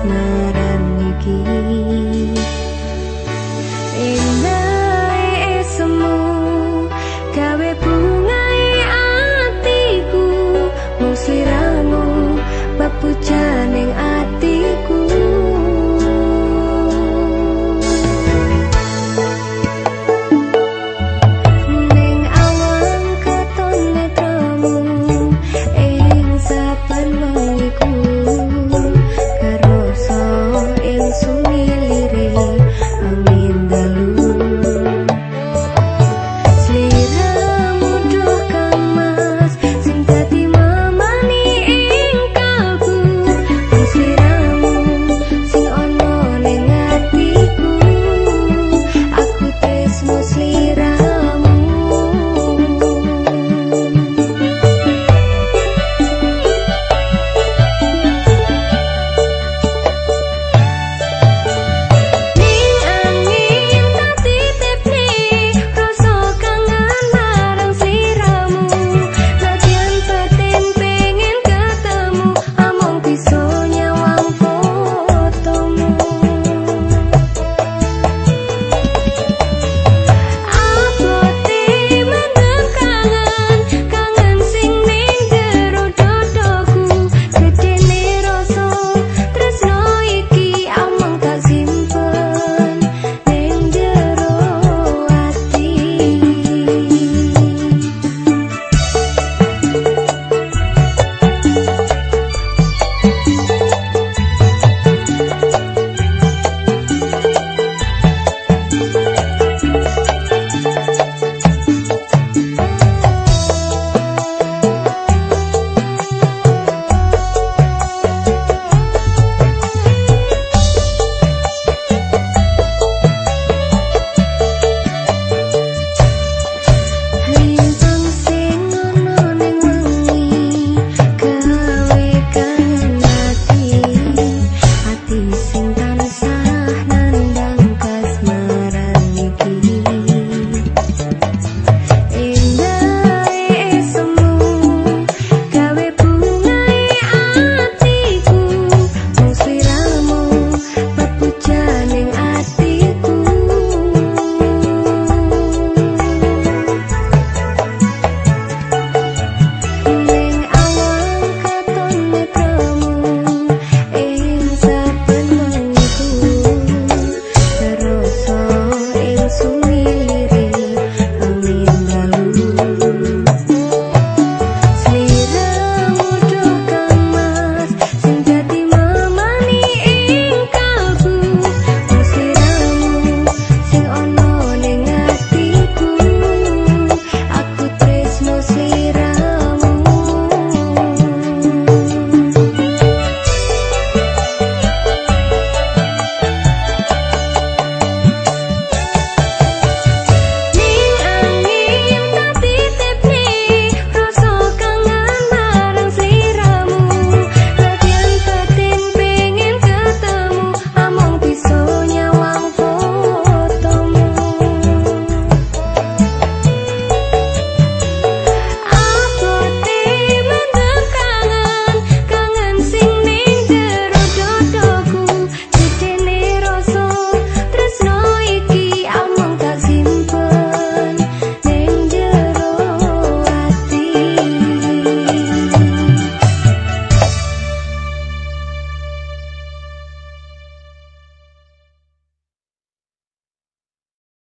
asmara